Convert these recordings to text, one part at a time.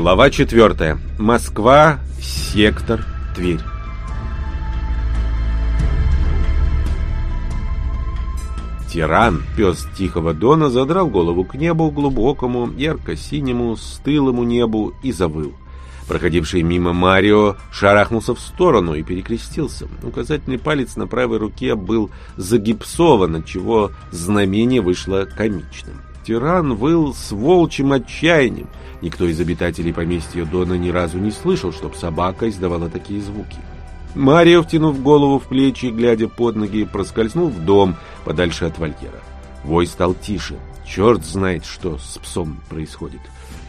Глава 4. Москва, сектор, Тверь. Тиран, пес Тихого Дона, задрал голову к небу, глубокому, ярко-синему, стылому небу и завыл. Проходивший мимо Марио шарахнулся в сторону и перекрестился. Указательный палец на правой руке был загипсован, отчего знамение вышло комичным. Тиран выл с волчьим отчаянием. Никто из обитателей поместья Дона ни разу не слышал, чтоб собака издавала такие звуки. Марио, втянув голову в плечи, глядя под ноги, проскользнул в дом, подальше от вольера. Вой стал тише. Черт знает, что с псом происходит.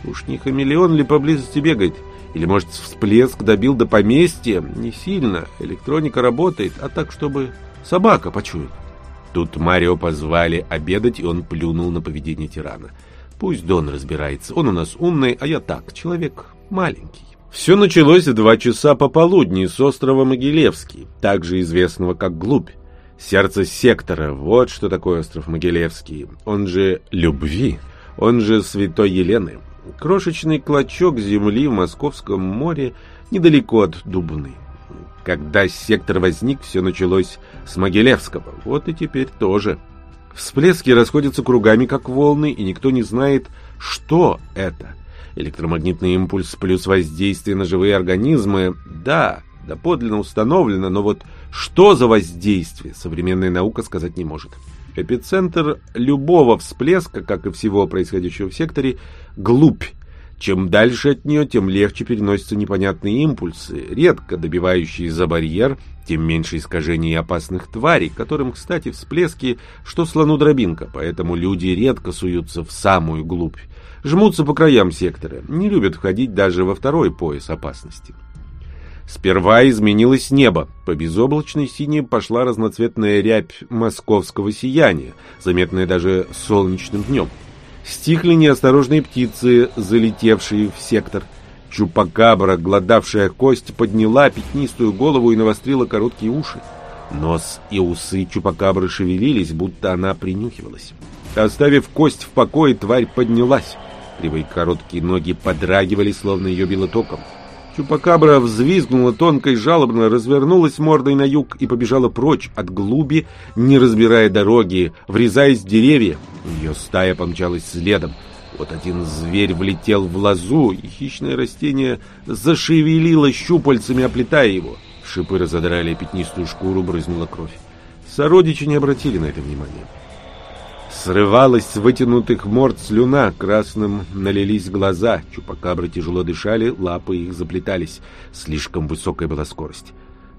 Уж не хамелеон ли поблизости бегает? Или, может, всплеск добил до поместья? Не сильно. Электроника работает, а так, чтобы собака почуяла. Тут Марио позвали обедать, и он плюнул на поведение тирана. Пусть Дон разбирается. Он у нас умный, а я так, человек маленький. Все началось в два часа пополудни с острова Могилевский, также известного как Глубь. Сердце сектора, вот что такое остров Могилевский. Он же Любви, он же Святой Елены. Крошечный клочок земли в Московском море недалеко от Дубны. Когда сектор возник, все началось с Могилевского. Вот и теперь тоже. Всплески расходятся кругами, как волны, и никто не знает, что это. Электромагнитный импульс плюс воздействие на живые организмы, да, доподлинно установлено, но вот что за воздействие, современная наука сказать не может. Эпицентр любого всплеска, как и всего происходящего в секторе, глубь. Чем дальше от нее, тем легче переносятся непонятные импульсы, редко добивающие за барьер, тем меньше искажений опасных тварей, которым, кстати, всплески, что слону дробинка, поэтому люди редко суются в самую глубь, жмутся по краям сектора, не любят входить даже во второй пояс опасности. Сперва изменилось небо. По безоблачной синей пошла разноцветная рябь московского сияния, заметная даже солнечным днем. Стихли неосторожные птицы, залетевшие в сектор. Чупакабра, гладавшая кость, подняла пятнистую голову и навострила короткие уши. Нос и усы Чупакабры шевелились, будто она принюхивалась. Оставив кость в покое, тварь поднялась. Кривые короткие ноги подрагивали, словно ее било током. Чупакабра взвизгнула тонко и жалобно, развернулась мордой на юг и побежала прочь от глуби, не разбирая дороги, врезаясь в деревья. Ее стая помчалась следом. Вот один зверь влетел в лозу, и хищное растение зашевелило щупальцами, оплетая его. Шипы разодрали пятнистую шкуру, брызнула кровь. Сородичи не обратили на это внимания. Срывалась с вытянутых морд слюна, красным налились глаза, чупакабры тяжело дышали, лапы их заплетались. Слишком высокая была скорость.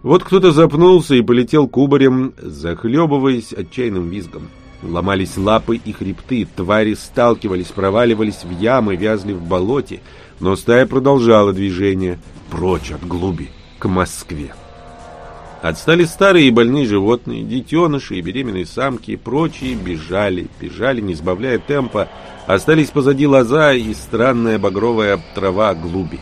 Вот кто-то запнулся и полетел кубарем, захлебываясь отчаянным визгом. Ломались лапы и хребты, твари сталкивались, проваливались в ямы, вязли в болоте, но стая продолжала движение прочь от глуби, к Москве. Отстали старые и больные животные, детеныши и беременные самки, и прочие бежали, бежали, не сбавляя темпа. Остались позади лоза и странная багровая трава глуби.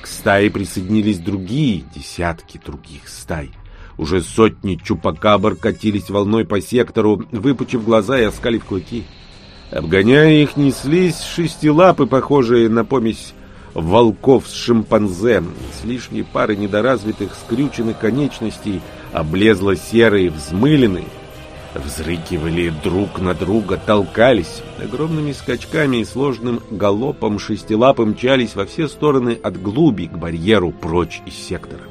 К стае присоединились другие, десятки других стай. Уже сотни чупакабр катились волной по сектору, выпучив глаза и оскалив клыки. Обгоняя их, неслись шестилапы, похожие на помесь волков с шимпанзе, с лишней парой недоразвитых скрюченных конечностей, облезло-серые, взмыленные, взрыкивали друг на друга, толкались, огромными скачками и сложным галопом шестилапы мчались во все стороны от глуби к барьеру прочь из сектора.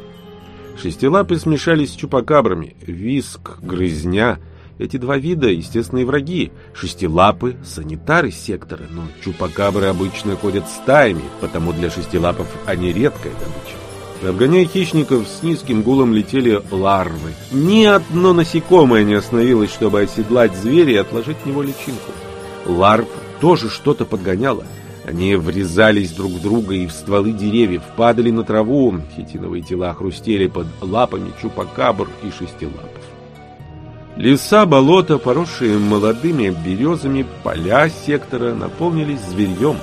Шестилапы смешались с чупакабрами, виск, грызня — эти два вида – естественные враги. Шестилапы – санитары сектора, но чупакабры обычно ходят стаями, потому для шестилапов они редкая добыча. Обгоняя хищников, с низким гулом летели ларвы. Ни одно насекомое не остановилось, чтобы оседлать зверя и отложить в него личинку. Ларв тоже что-то подгоняло. Они врезались друг в друга и в стволы деревьев, падали на траву, хитиновые тела хрустели под лапами чупакабр и шестилапов. Леса, болота, поросшие молодыми березами, поля сектора наполнились зверьем.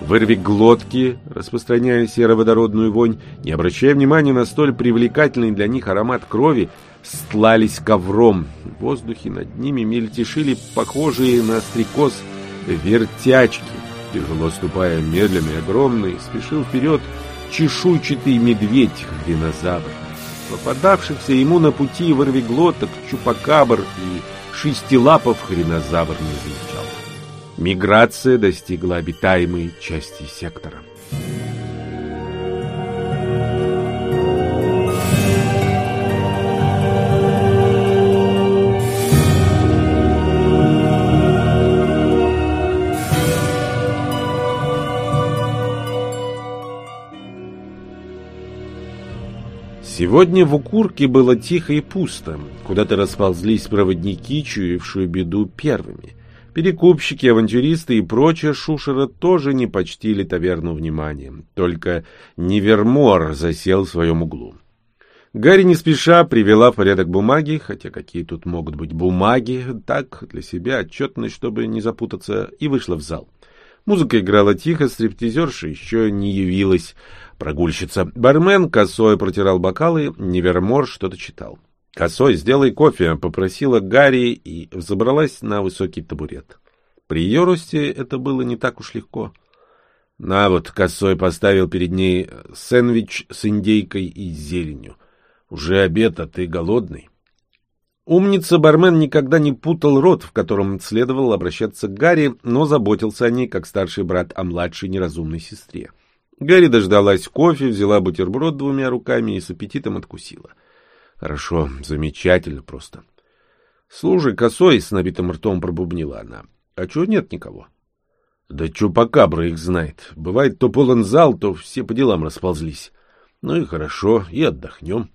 Вырви глотки, распространяя сероводородную вонь, не обращая внимания на столь привлекательный для них аромат крови, стлались ковром. В воздухе над ними мельтешили похожие на стрекоз вертячки. Тяжело ступая медленно и огромный, спешил вперед чешуйчатый медведь-хренозавр. Попадавшихся ему на пути вырвиглоток, чупакабр и шестилапов хренозавр не замечал. Миграция достигла обитаемой части сектора. Сегодня в Укурке было тихо и пусто. Куда-то расползлись проводники, чуявшие беду первыми. Перекупщики, авантюристы и прочая шушера тоже не почтили таверну вниманием. Только Невермор засел в своем углу. Гарри не спеша привела в порядок бумаги, хотя какие тут могут быть бумаги, так, для себя отчетность, чтобы не запутаться, и вышла в зал. Музыка играла тихо, стриптизерша еще не явилась. Прогульщица. Бармен косой протирал бокалы, Невермор что-то читал. «Косой, сделай кофе», — попросила Гарри и взобралась на высокий табурет. При ее росте это было не так уж легко. На вот, Косой поставил перед ней сэндвич с индейкой и зеленью. «Уже обед, а ты голодный?» Умница-бармен никогда не путал рот, в котором следовало обращаться к Гарри, но заботился о ней, как старший брат о младшей неразумной сестре. Гарри дождалась кофе, взяла бутерброд двумя руками и с аппетитом откусила. Хорошо, замечательно просто. Служи косой, с набитым ртом пробубнила она. А чего нет никого? Да чупакабра их знает. Бывает, то полон зал, то все по делам расползлись. Ну и хорошо, и отдохнем.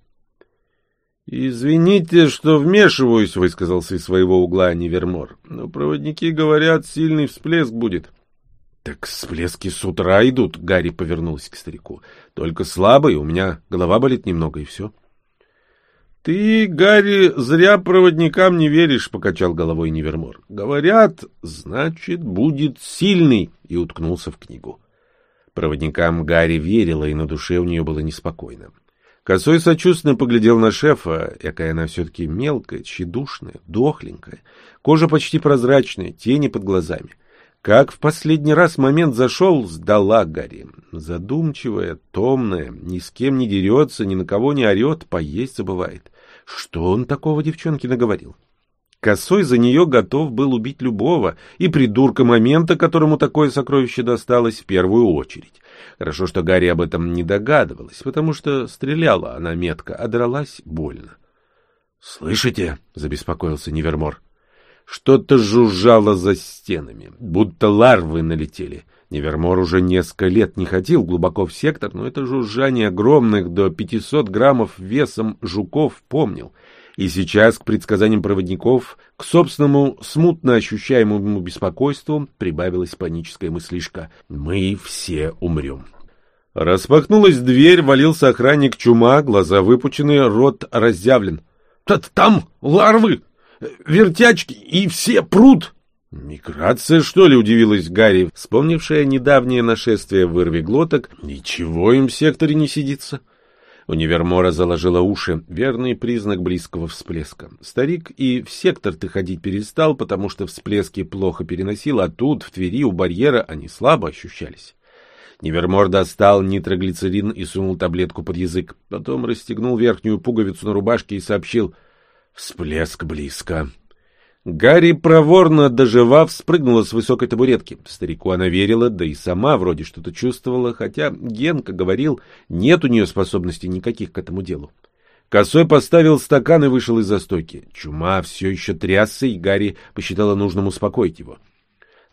«Извините, что вмешиваюсь», — высказался из своего угла Невермор. «Но проводники говорят, сильный всплеск будет». «Так всплески с утра идут», — Гарри повернулся к старику. «Только слабый, у меня голова болит немного, и все». «Ты, Гарри, зря проводникам не веришь», — покачал головой Невермор. «Говорят, значит, будет сильный», — и уткнулся в книгу. Проводникам Гарри верила, и на душе у нее было неспокойно. Косой сочувственно поглядел на шефа, якая она все-таки мелкая, тщедушная, дохленькая, кожа почти прозрачная, тени под глазами. Как в последний раз момент зашел, сдала Гарри. Задумчивая, томная, ни с кем не дерется, ни на кого не орет, поесть забывает. Что он такого девчонке наговорил? Косой за нее готов был убить любого, и придурка момента, которому такое сокровище досталось, в первую очередь. Хорошо, что Гарри об этом не догадывалась, потому что стреляла она метко, а дралась больно. — Слышите? — забеспокоился Невермор. Что-то жужжало за стенами, будто ларвы налетели. Невермор уже несколько лет не ходил глубоко в сектор, но это жужжание огромных до 500 граммов весом жуков помнил. И сейчас к предсказаниям проводников, к собственному смутно ощущаемому беспокойству прибавилась паническая мыслишка «Мы все умрем». Распахнулась дверь, валился охранник чума, глаза выпучены, рот разъявлен. «Там ларвы!» Вертячки и все прут. «Миграция, что ли?» — удивилась Гарри, вспомнившая недавнее нашествие вырвиглоток. «Ничего им в секторе не сидится». Универмора заложила уши, верный признак близкого всплеска. Старик и в сектор-то ходить перестал, потому что всплески плохо переносил, а тут, в Твери, у барьера, они слабо ощущались. Невермор достал нитроглицерин и сунул таблетку под язык. Потом расстегнул верхнюю пуговицу на рубашке и сообщил — Всплеск близко. Гарри, проворно доживав, спрыгнула с высокой табуретки. Старику она верила, да и сама вроде что-то чувствовала, хотя Генка говорил, нет у нее способностей никаких к этому делу. Косой поставил стакан и вышел из застойки. Чума все еще трясся, и Гарри посчитала нужным успокоить его.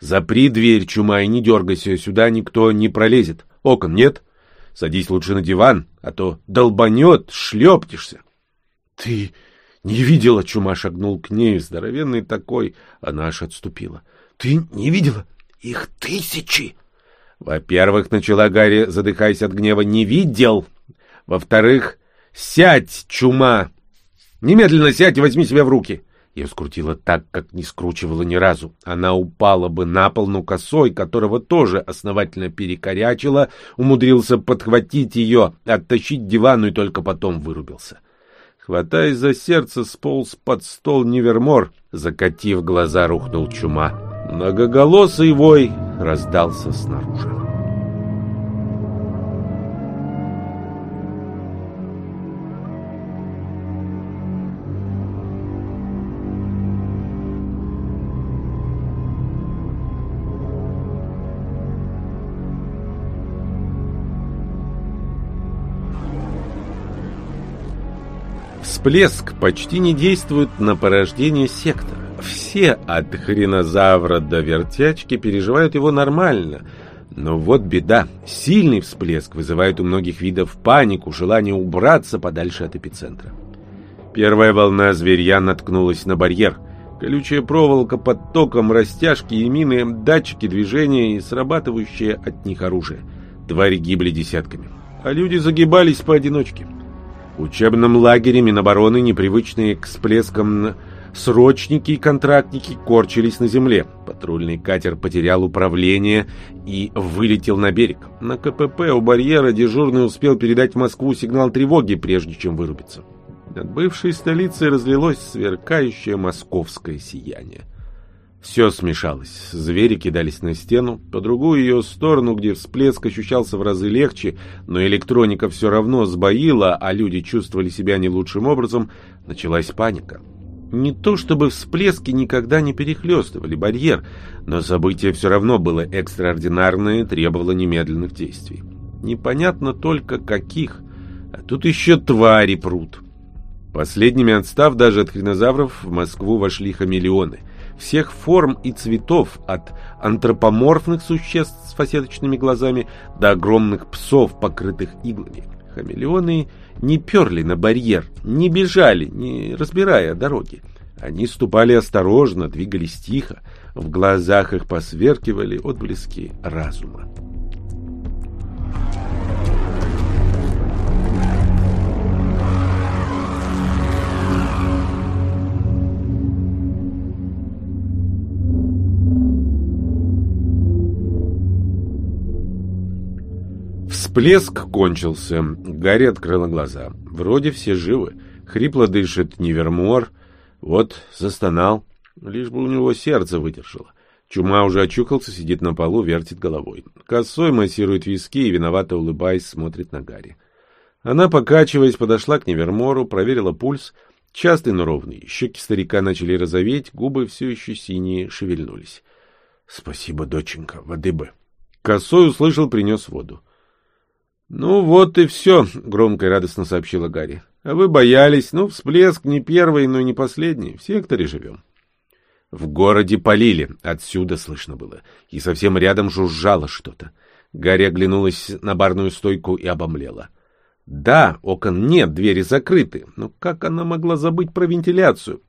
«Запри дверь, Чума, и не дергайся, сюда никто не пролезет. Окон нет? Садись лучше на диван, а то долбанет, шлепнешься». «Ты не видела, чума шагнул к ней, здоровенный такой. Она аж отступила. Ты не видела? Их тысячи! Во-первых, начала Гарри, задыхаясь от гнева, не видел. Во-вторых, сядь, чума! Немедленно сядь и возьми себя в руки. Ее скрутило так, как не скручивало ни разу. Она упала бы на пол, но косой, которого тоже основательно перекорячило, умудрился подхватить ее, оттащить дивану и только потом вырубился. Хватаясь за сердце, сполз под стол Невермор. Закатив глаза, рухнул чума. Многоголосый вой раздался снаружи. Всплеск почти не действует на порождение сектора. Все от хренозавра до вертячки переживают его нормально. Но вот беда. Сильный всплеск вызывает у многих видов панику, желание убраться подальше от эпицентра. Первая волна зверья наткнулась на барьер. Колючая проволока под током, растяжки и мины, датчики движения и срабатывающее от них оружие. Твари гибли десятками, а люди загибались поодиночке. В учебном лагере Минобороны, непривычные к всплескам срочники и контрактники, корчились на земле. Патрульный катер потерял управление и вылетел на берег. На КПП у барьера дежурный успел передать в Москву сигнал тревоги, прежде чем вырубиться. Над бывшей столицей разлилось сверкающее московское сияние. Все смешалось. Звери кидались на стену, по другую ее сторону, где всплеск ощущался в разы легче, но электроника все равно сбоила, а люди чувствовали себя не лучшим образом, началась паника. Не то чтобы всплески никогда не перехлестывали барьер, но событие все равно было экстраординарное и требовало немедленных действий. Непонятно только каких, а тут еще твари прут. Последними отстав даже от хренозавров в Москву вошли хамелеоны — всех форм и цветов, от антропоморфных существ с фасеточными глазами до огромных псов, покрытых иглами. Хамелеоны не перли на барьер, не бежали, не разбирая дороги. Они ступали осторожно, двигались тихо, в глазах их посверкивали отблески разума. Всплеск кончился. Гарри открыла глаза. Вроде все живы. Хрипло дышит Невермор. Вот, застонал. Лишь бы у него сердце выдержало. Чума уже очухался, сидит на полу, вертит головой. Косой массирует виски и, виновато улыбаясь, смотрит на Гарри. Она, покачиваясь, подошла к Невермору, проверила пульс. Частый, но ровный. Щеки старика начали розоветь, губы все еще синие шевельнулись. — Спасибо, доченька, воды бы. Косой услышал, принес воду. «Ну вот и все», — громко и радостно сообщила Гарри. «А вы боялись. Ну, всплеск не первый, но и не последний. В секторе живем». В городе полили, отсюда слышно было, и совсем рядом жужжало что-то. Гарри оглянулась на барную стойку и обомлела. Да, окон нет, двери закрыты, но как она могла забыть про вентиляцию?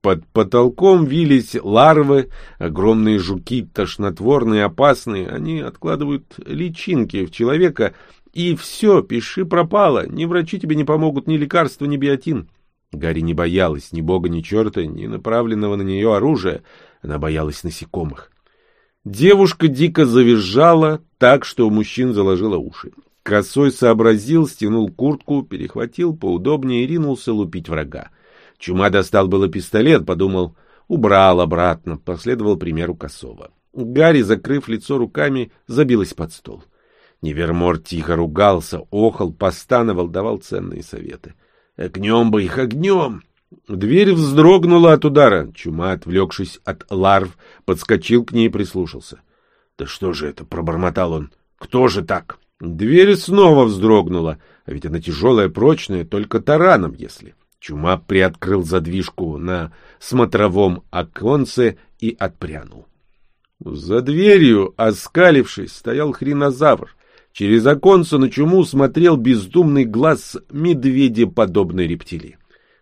Под потолком вились ларвы, огромные жуки, тошнотворные, опасные. Они откладывают личинки в человека и все, пиши пропало, ни врачи тебе не помогут, ни лекарства, ни биотин. Гарри не боялась ни бога, ни черта, ни направленного на нее оружия. Она боялась насекомых. Девушка дико завизжала так, что у мужчин заложила уши. Косой сообразил, стянул куртку, перехватил поудобнее и ринулся лупить врага. Чума достал было пистолет, подумал, убрал обратно, последовал примеру Косова. Гарри, закрыв лицо руками, забилась под стол. Невермор тихо ругался, охал, постановал, давал ценные советы. «Огнем бы их, огнем!» Дверь вздрогнула от удара. Чума, отвлекшись от ларв, подскочил к ней и прислушался. «Да что же это?» — пробормотал он. «Кто же так?» Дверь снова вздрогнула, а ведь она тяжелая, прочная, только тараном, если. Чума приоткрыл задвижку на смотровом оконце и отпрянул. За дверью, оскалившись, стоял хренозавр. Через оконце на чуму смотрел бездумный глаз медведеподобной рептилии.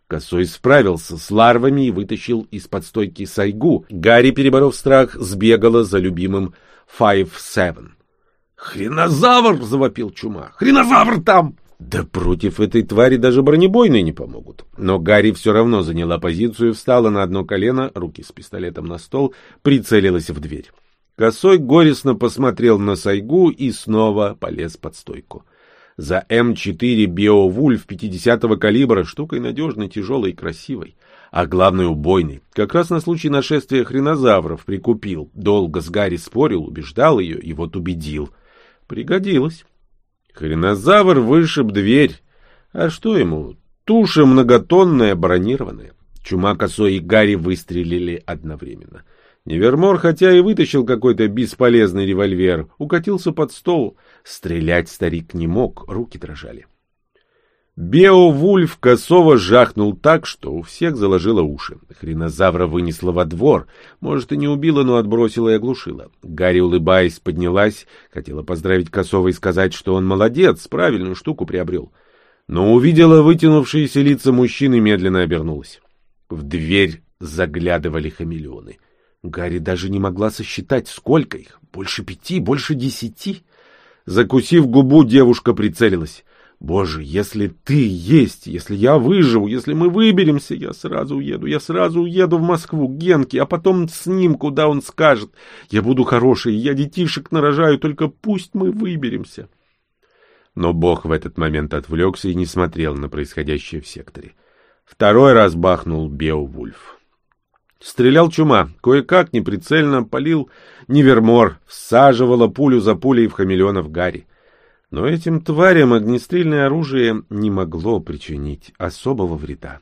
Косой справился с ларвами и вытащил из-под стойки сайгу. Гарри, переборов страх, сбегала за любимым Five Seven. «Хренозавр!» — завопил чума. «Хренозавр там!» Да против этой твари даже бронебойные не помогут. Но Гарри все равно заняла позицию, встала на одно колено, руки с пистолетом на стол, прицелилась в дверь. Косой горестно посмотрел на Сайгу и снова полез под стойку. За М4 Беовульф 50-го калибра штукой надежной, тяжелой и красивой. А главное, убойной. Как раз на случай нашествия хренозавров прикупил. Долго с Гарри спорил, убеждал ее и вот убедил. Пригодилось. Хренозавр вышиб дверь. А что ему? Туша многотонная, бронированная. Чума косой и Гарри выстрелили одновременно. Невермор, хотя и вытащил какой-то бесполезный револьвер, укатился под стол. Стрелять старик не мог, руки дрожали. Беовульф косово жахнул так, что у всех заложило уши. Хренозавра вынесла во двор. Может, и не убила, но отбросила и оглушила. Гарри, улыбаясь, поднялась, хотела поздравить Косова и сказать, что он молодец, правильную штуку приобрел. Но увидела вытянувшиеся лица мужчины и медленно обернулась. В дверь заглядывали хамелеоны. Гарри даже не могла сосчитать, сколько их. Больше пяти, больше десяти. Закусив губу, девушка прицелилась. «Боже, если ты есть, если я выживу, если мы выберемся, я сразу уеду, я сразу уеду в Москву, к Генке, а потом с ним, куда он скажет. Я буду хороший, я детишек нарожаю, только пусть мы выберемся». Но Бог в этот момент отвлекся и не смотрел на происходящее в секторе. Второй раз бахнул Беовульф. Стрелял чума, кое-как неприцельно полил Невермор, всаживала пулю за пулей в хамелеонов Гарри. Но этим тварям огнестрельное оружие не могло причинить особого вреда.